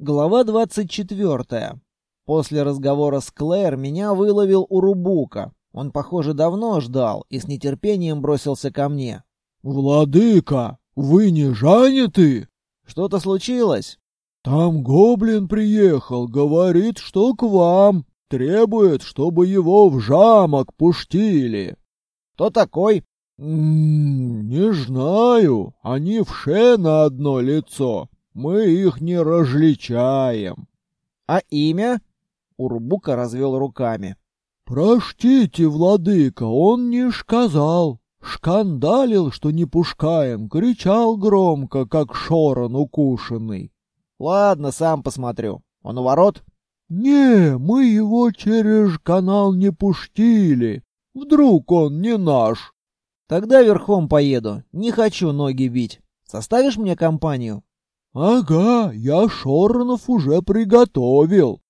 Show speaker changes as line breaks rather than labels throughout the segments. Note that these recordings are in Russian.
Глава 24. После разговора с Клэр меня выловил Урубука. Он, похоже, давно ждал и с нетерпением бросился ко мне.
«Владыка, вы не заняты?»
«Что-то случилось?»
«Там гоблин приехал, говорит, что к вам. Требует, чтобы его в жамок пустили».
«Кто такой?»
«М -м, «Не знаю. Они все на одно лицо. Мы их не различаем.
А имя? Урбука развел руками.
Простите, владыка, он не сказал. Шкандалил, что не пушкаем, кричал громко, как шорон укушенный.
Ладно, сам посмотрю. Он у ворот?
Не, мы его через канал не пустили. Вдруг он не наш.
Тогда верхом поеду. Не хочу ноги бить. Составишь мне компанию?
«Ага, я Шоронов уже приготовил».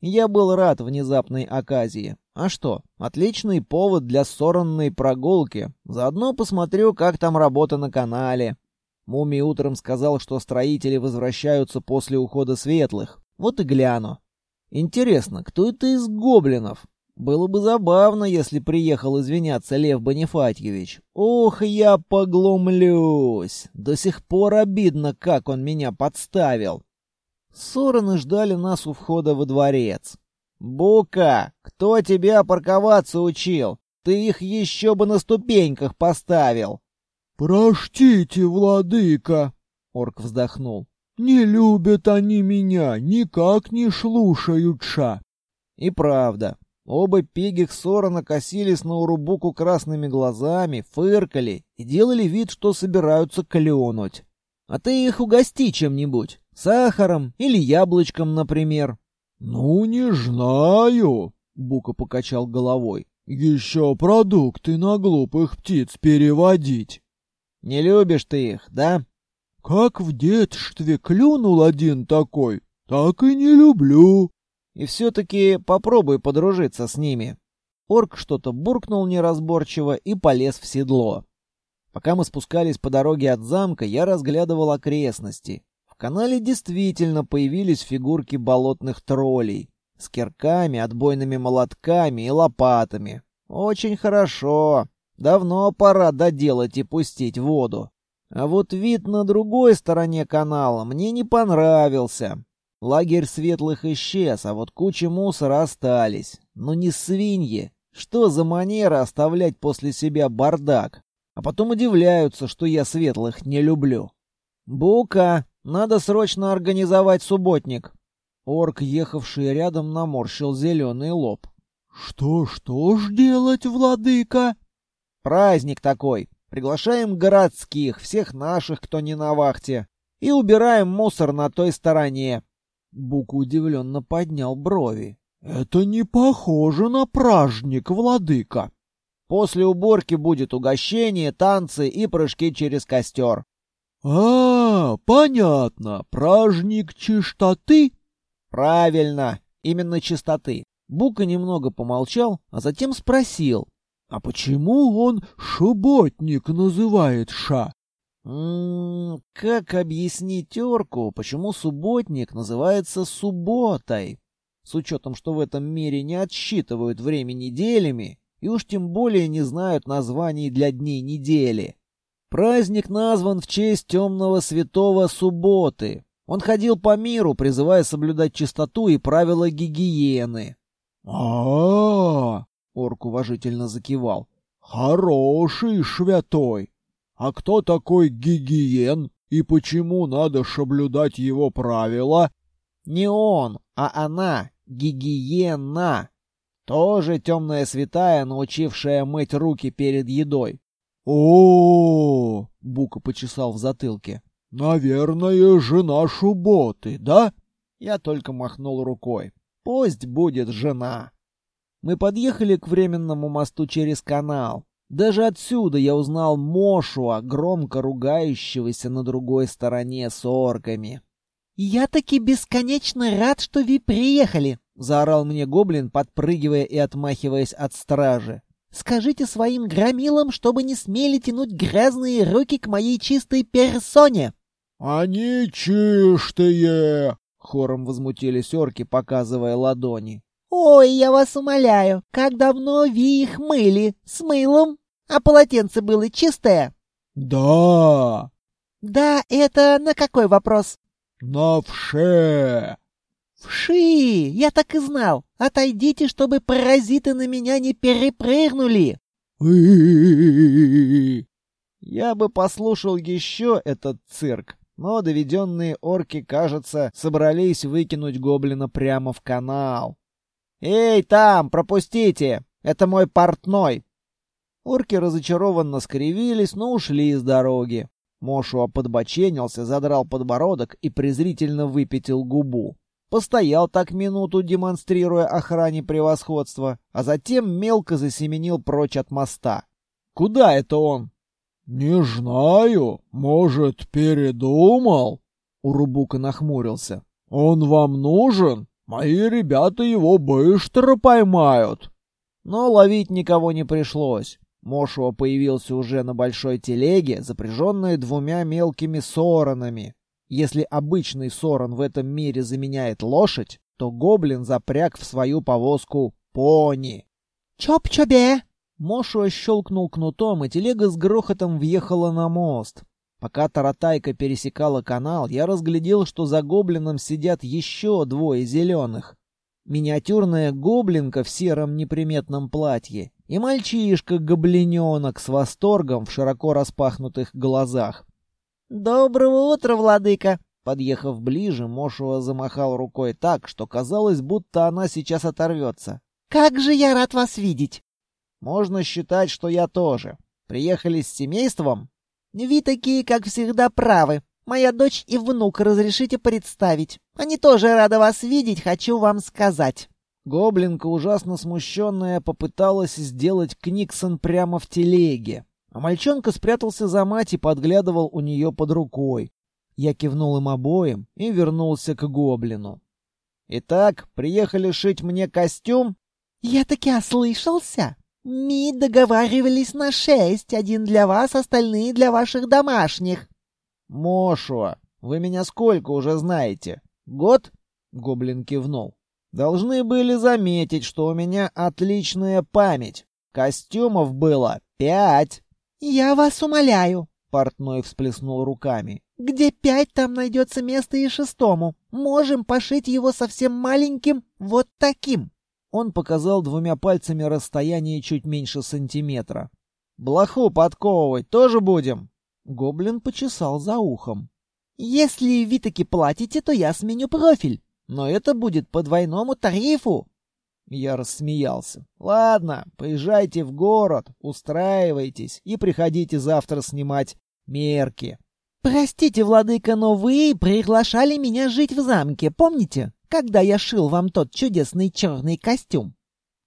Я был рад внезапной оказии. А что, отличный повод для сорранной прогулки. Заодно посмотрю, как там работа на канале. Муми утром сказал, что строители возвращаются после ухода светлых. Вот и гляну. Интересно, кто это из гоблинов? Было бы забавно, если приехал извиняться Лев Бонифатьевич. Ох, я поглумлюсь. До сих пор обидно, как он меня подставил. Сороны ждали нас у входа во дворец. «Бука, кто тебя парковаться учил? Ты их еще бы на ступеньках поставил!»
«Простите, владыка!» — орк вздохнул. «Не любят они меня, никак не слушаются!»
И правда, Оба пиги Ксорона косились на Урубуку красными глазами, фыркали и делали вид, что собираются клюнуть. А ты их угости чем-нибудь. Сахаром или яблочком, например.
— Ну, не знаю, — Бука покачал головой. — Еще продукты на глупых птиц переводить.
— Не любишь ты их, да?
— Как в детстве клюнул один такой, так и не люблю.
И все-таки попробуй подружиться с ними. Орк что-то буркнул неразборчиво и полез в седло. Пока мы спускались по дороге от замка, я разглядывал окрестности. В канале действительно появились фигурки болотных троллей с кирками, отбойными молотками и лопатами. Очень хорошо. Давно пора доделать и пустить воду. А вот вид на другой стороне канала мне не понравился. Лагерь светлых исчез, а вот кучи мусора остались. Но не свиньи. Что за манера оставлять после себя бардак? А потом удивляются, что я светлых не люблю. «Бука, надо срочно организовать субботник». Орк, ехавший рядом, наморщил зеленый лоб.
«Что, что ж делать, владыка?»
«Праздник такой. Приглашаем городских, всех наших, кто не на вахте, и убираем мусор на той стороне.
Бук удивленно поднял брови. «Это не похоже на праздник, владыка!»
«После уборки будет угощение, танцы и прыжки через костер».
«А, понятно. Праздник чистоты?»
«Правильно, именно чистоты». Бука немного помолчал, а затем спросил.
«А почему он шуботник называет ша?»
М -м, как объяснить орку, почему субботник называется субботой? С учетом, что в этом мире не отсчитывают время неделями, и уж тем более не знают названий для дней недели. Праздник назван в честь темного святого субботы. Он ходил по миру, призывая соблюдать чистоту и правила гигиены.
а, -а, -а орк уважительно закивал. «Хороший святой!» А кто такой гигиен и почему надо соблюдать его правила?
Не он, а она, гигиена. Тоже темная святая, научившая мыть руки перед едой.
О, -о, -о Бука почесал в затылке. Наверное, жена Шуботы, да?
Я только махнул рукой. Пусть будет жена. Мы подъехали к временному мосту через канал. Даже отсюда я узнал Мошуа, громко ругающегося на другой стороне с орками.
«Я таки бесконечно рад, что вы приехали!» — заорал мне гоблин, подпрыгивая и отмахиваясь от стражи. «Скажите своим громилам, чтобы не смели тянуть грязные руки к моей чистой персоне!»
«Они чистые!»
— Хором возмутились орки, показывая ладони.
«Ой, я вас умоляю, как давно вы их мыли? С мылом? А полотенце было чистое?»
«Да!»
«Да, это на какой вопрос?»
«На вше!»
«Вши! Я так и знал! Отойдите, чтобы паразиты на меня не перепрыгнули!»
Я бы послушал еще этот цирк, но доведенные орки, кажется, собрались выкинуть гоблина прямо в канал. «Эй, там, пропустите! Это мой портной!» Орки разочарованно скривились, но ушли из дороги. Мошуа подбоченился, задрал подбородок и презрительно выпятил губу. Постоял так минуту, демонстрируя охране превосходство, а затем мелко засеменил прочь от моста. «Куда это он?»
«Не знаю. Может, передумал?»
Урубука нахмурился.
«Он вам нужен? Мои ребята его быстро поймают».
Но ловить никого не пришлось. Мошуа появился уже на большой телеге, запряженной двумя мелкими соронами. Если обычный сорон в этом мире заменяет лошадь, то гоблин запряг в свою повозку пони.
«Чоп-чобе!»
Мошуа щелкнул кнутом, и телега с грохотом въехала на мост. Пока таратайка пересекала канал, я разглядел, что за гоблином сидят еще двое зеленых. Миниатюрная гоблинка в сером неприметном платье и мальчишка-гоблиненок с восторгом в широко распахнутых глазах.
«Доброго утра, владыка!»
Подъехав ближе, Мошуа замахал рукой так, что казалось, будто она сейчас оторвется.
«Как же я рад вас видеть!»
Можно считать, что я тоже. Приехали с семейством?
Вы такие, как всегда, правы. Моя дочь и внук разрешите представить. Они тоже рады вас видеть, хочу вам сказать.
Гоблинка, ужасно смущенная, попыталась сделать Книксон прямо в телеге. А мальчонка спрятался за мать и подглядывал у нее под рукой. Я кивнул им обоим и вернулся к гоблину. «Итак, приехали шить мне костюм?»
«Я таки ослышался!» «Мы договаривались на шесть, один для вас, остальные для ваших домашних».
«Мошуа, вы меня сколько уже знаете? Год?» — Гоблин кивнул. «Должны были заметить, что у меня отличная память. Костюмов было пять».
«Я вас умоляю», —
портной всплеснул руками.
«Где пять, там найдется место и шестому. Можем пошить его совсем маленьким, вот таким».
Он показал двумя пальцами расстояние чуть меньше сантиметра. «Блоху подковывать тоже будем?» Гоблин почесал за ухом.
«Если вы таки платите, то я сменю профиль, но это будет по двойному тарифу».
Я рассмеялся. «Ладно, поезжайте в город, устраивайтесь и приходите завтра снимать мерки».
«Простите, владыка, но вы приглашали меня жить в замке, помните? когда я шил вам тот чудесный черный костюм».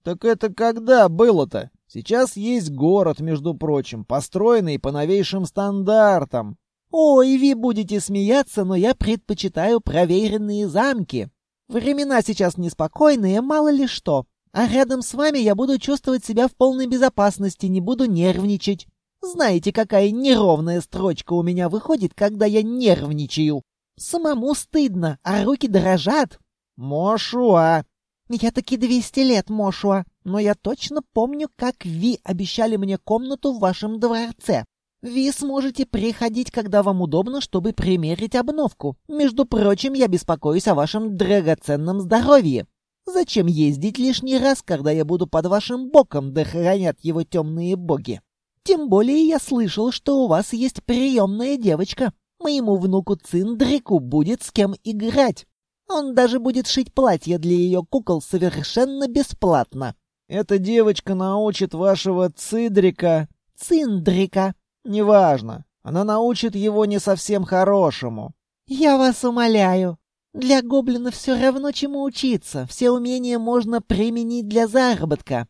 «Так это когда было-то? Сейчас есть город, между прочим, построенный по новейшим стандартам».
«Ой, вы будете смеяться, но я предпочитаю проверенные замки. Времена сейчас неспокойные, мало ли что. А рядом с вами я буду чувствовать себя в полной безопасности, не буду нервничать. Знаете, какая неровная строчка у меня выходит, когда я нервничаю? Самому стыдно, а руки дрожат.
«Мошуа!»
«Я таки двести лет, Мошуа, но я точно помню, как Ви обещали мне комнату в вашем дворце. Ви сможете приходить, когда вам удобно, чтобы примерить обновку. Между прочим, я беспокоюсь о вашем драгоценном здоровье. Зачем ездить лишний раз, когда я буду под вашим боком, да хранят его темные боги? Тем более я слышал, что у вас есть приемная девочка. Моему внукуЦиндрику будет с кем играть. Он даже будет шить платье для ее кукол совершенно бесплатно.
Эта девочка научит вашего Цидрика...
Циндрика.
Неважно. Она научит его не совсем хорошему.
Я вас умоляю. Для гоблина все равно чему учиться. Все умения можно применить для заработка.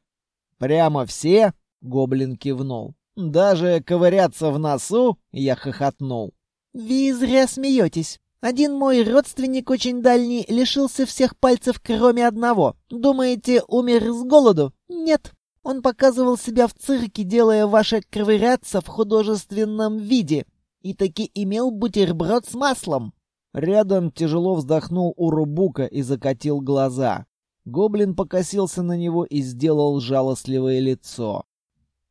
Прямо все? Гоблин кивнул. Даже ковыряться в носу? Я хохотнул.
Вы зря смеетесь. Один мой родственник очень дальний лишился всех пальцев, кроме одного. Думаете, умер с голоду? Нет. Он показывал себя в цирке, делая ваше ковыряться в художественном виде. И таки имел бутерброд с маслом.
Рядом тяжело вздохнул Урубука и закатил глаза. Гоблин покосился на него и сделал жалостливое лицо.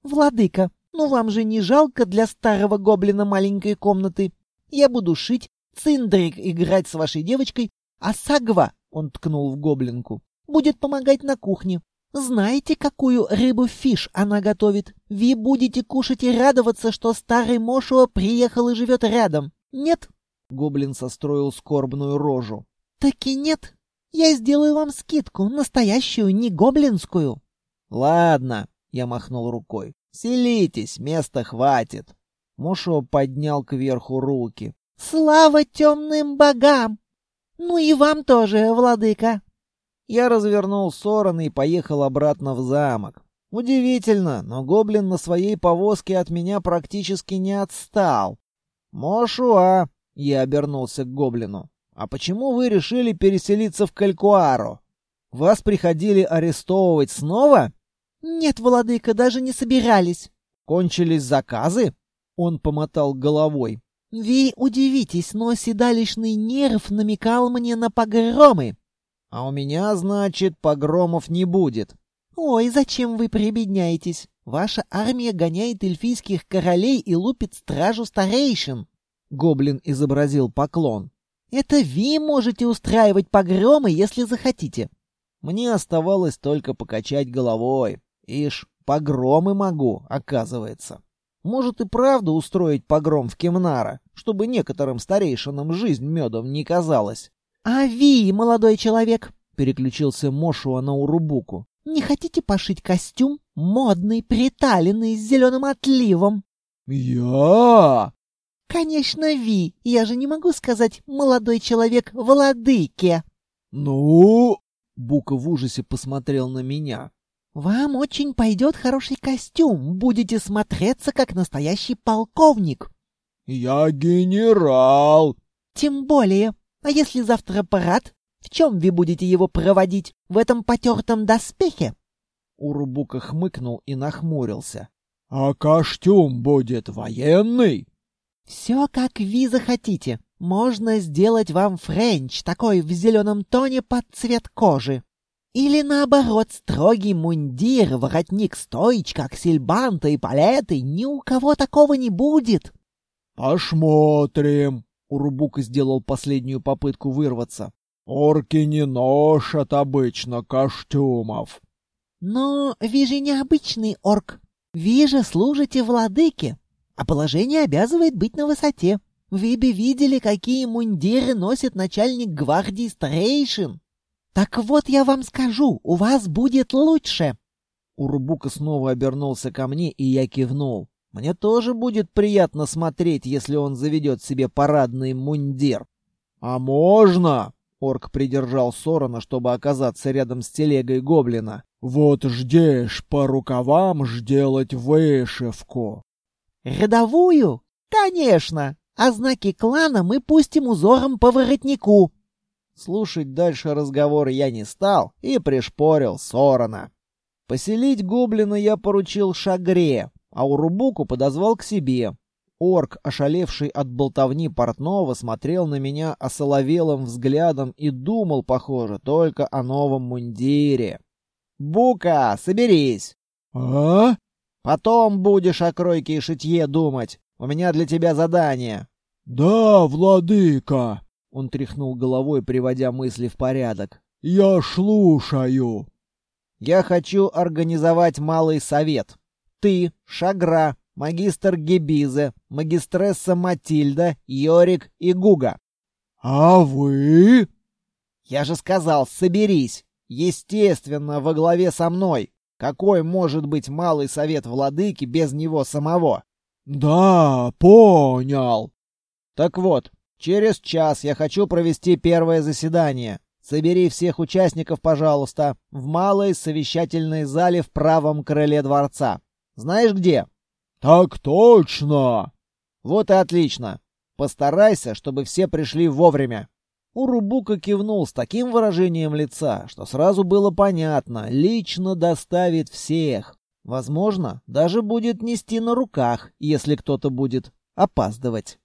«Владыка, ну вам же не жалко для старого гоблина маленькой комнаты? Я буду шить, Циндрик играть с вашей девочкой, а Сагва, он ткнул в гоблинку, будет помогать на кухне. Знаете, какую рыбу-фиш она готовит? Вы будете кушать и радоваться, что старый Мошуа приехал и живет рядом. Нет?
Гоблин состроил скорбную рожу.
Таки нет. Я сделаю вам скидку, настоящую, не гоблинскую.
Ладно, я махнул рукой. Селитесь, места хватит. Мошуа поднял кверху руки.
Слава темным богам! Ну и вам тоже, владыка.
Я развернул стороны и поехал обратно в замок. Удивительно, но гоблин на своей повозке от меня практически не отстал. «Мошуа!» — я обернулся к гоблину. «А почему вы решили переселиться в Калькуару? Вас приходили арестовывать снова?»
«Нет, владыка, даже не собирались».
«Кончились заказы?» Он помотал головой.
«Вы удивитесь, но седалищный нерв намекал мне на погромы.
А у меня, значит, погромов не будет.
Ой, зачем вы прибедняетесь? Ваша армия гоняет эльфийских королей и лупит стражу старейшин.
Гоблин изобразил поклон.
Это вы можете устраивать погромы, если захотите.
Мне оставалось только покачать головой. Ишь, погромы могу, оказывается. Может и правда устроить погром в Кемнара, чтобы некоторым старейшинам жизнь медом не казалась.
«А ви, молодой человек!» — переключился Мошуа на Урубуку. «Не хотите пошить костюм? Модный, приталенный, с зеленым отливом?»
«Я?»
«Конечно, Ви. Я же не могу сказать «молодой человек владыке».
«Ну?»
— Бука в ужасе посмотрел на меня.
«Вам очень пойдет хороший костюм. Будете смотреться, как настоящий полковник».
«Я генерал».
«Тем более. А если завтра парад? В чем вы будете его проводить? В этом потертом доспехе?»
Урубука хмыкнул и нахмурился.
«А костюм будет военный?»
«Все, как вы захотите. Можно сделать вам френч, такой в зеленом тоне под цвет кожи. Или наоборот, строгий мундир, воротник-стоечка, аксельбанта и палеты. Ни у кого такого не будет».
«Посмотрим»,
Урубука сделал последнюю попытку вырваться.
«Орки не носят обычно костюмов».
«Но вы же необычный орк. Вы же служите владыке, а положение обязывает быть на высоте. Вы бы видели, какие мундиры носит начальник гвардии старейшин. Так вот я вам скажу, у вас будет лучше».
Урубука снова обернулся ко мне, и я кивнул. Мне тоже будет приятно смотреть, если он заведет себе парадный мундир.
А можно?
Орк придержал Сорона, чтобы оказаться рядом с телегой гоблина.
Вот ждешь по рукавам жделать вышивку.
Рядовую? Конечно. А знаки клана мы пустим узором по воротнику.
Слушать дальше разговор я не стал и пришпорил Сорона. Поселить гоблина я поручил Шагре, а Урубуку подозвал к себе. Орк, ошалевший от болтовни портного, смотрел на меня осоловелым взглядом и думал, похоже, только о новом мундире. «Бука, соберись!»
«А?»
«Потом будешь о кройке и шитье думать. У меня для тебя задание».
«Да, владыка!»
Он тряхнул головой, приводя мысли в порядок.
«Я слушаю!»
«Я хочу организовать малый совет ты, Шагра, магистр Гебизе, магистресса Матильда, Йорик и Гуга.
А вы?
Я же сказал, соберись. Естественно, во главе со мной. Какой может быть малый совет владыки без него самого?
Да, понял.
Так вот, через час я хочу провести первое заседание. Собери всех участников, пожалуйста, в малой совещательной зале в правом крыле дворца. Знаешь где?
Так точно.
Вот и отлично. Постарайся, чтобы все пришли вовремя. Урубука кивнул с таким выражением лица, что сразу было понятно, лично доставит всех. Возможно, даже будет нести на руках, если кто-то будет опаздывать.